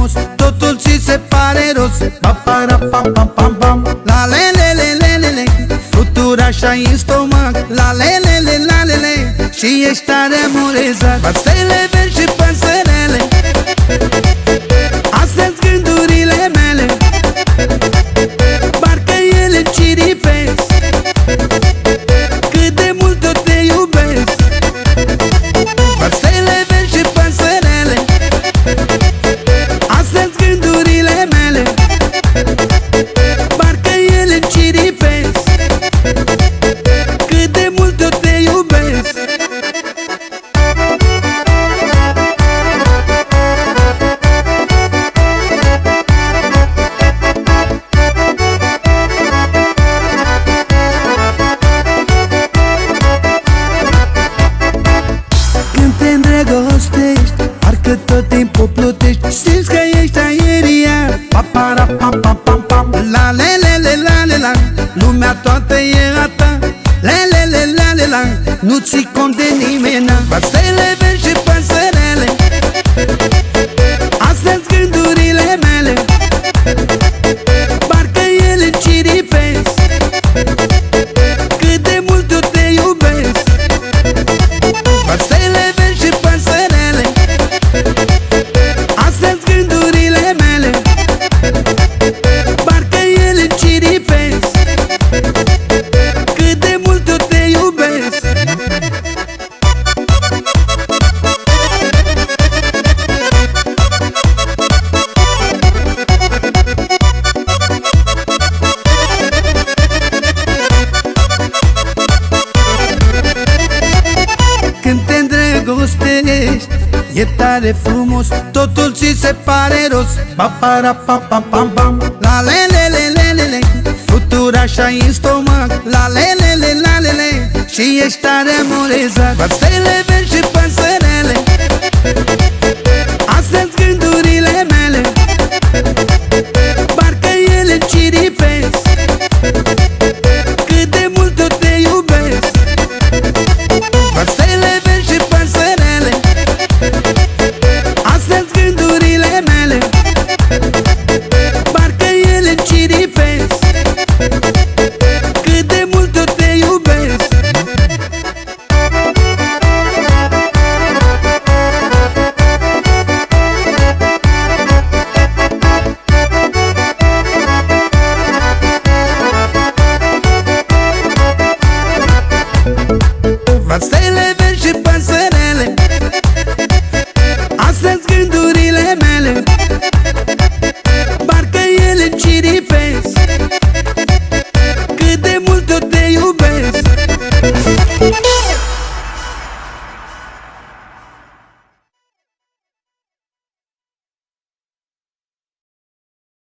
frumos Totul ți se pare roz pa pa ra pa pa pam pam La le le le le le le. Flutura așa în stomac. La le le le la le le. Și ești tare amorezat Pastele verzi și păsări aeria pa pa ra pa pa pa pa La le le le la le la. Lumea toată e a ta Le le le la le la. Nu ți cont de nimeni. Bat stele verzi și păsărele îndrăgostești E tare frumos Totul ți se pare rost pa pa ra pa pa pam pam. La le le le le le le. Futur așa în stomac. La le le le la le le. Și ești tare amorezat Bat stele verzi și păsări